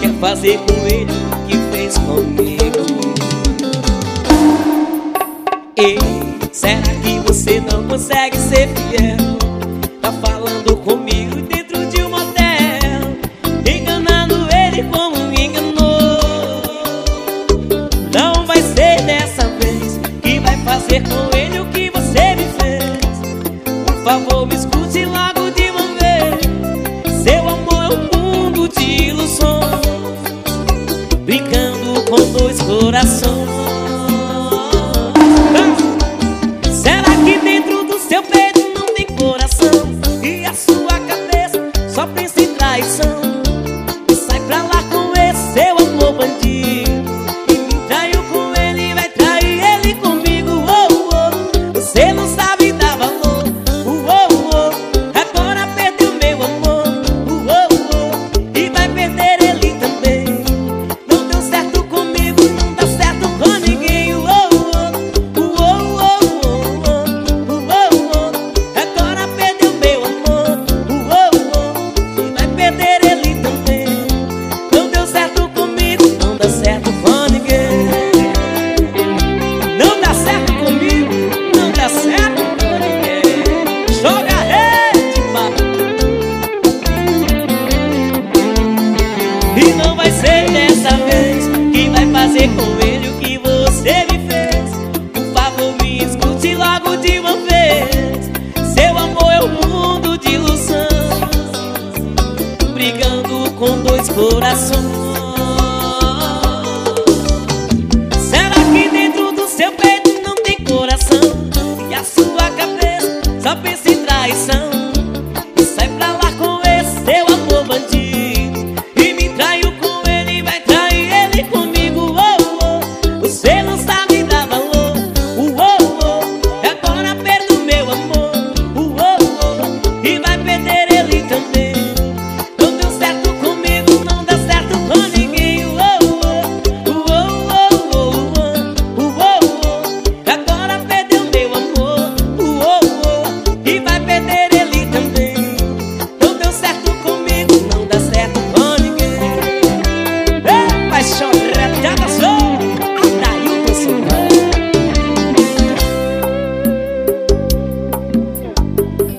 Quer fazer com ele o que fez comigo Ei, será que você não consegue ser fiel? Tá falando comigo de ilusões Brincando com dois corações Ah! Será que dentro do seu peito não tem coração? sei dessa vez Quem vai fazer com ele o que você me fez. Por favor me escute logo de uma vez. Seu amor é um mundo de ilusão Brigando com dois corações. Seu peito não tem coração? E a sua cabeça só pensa em traição?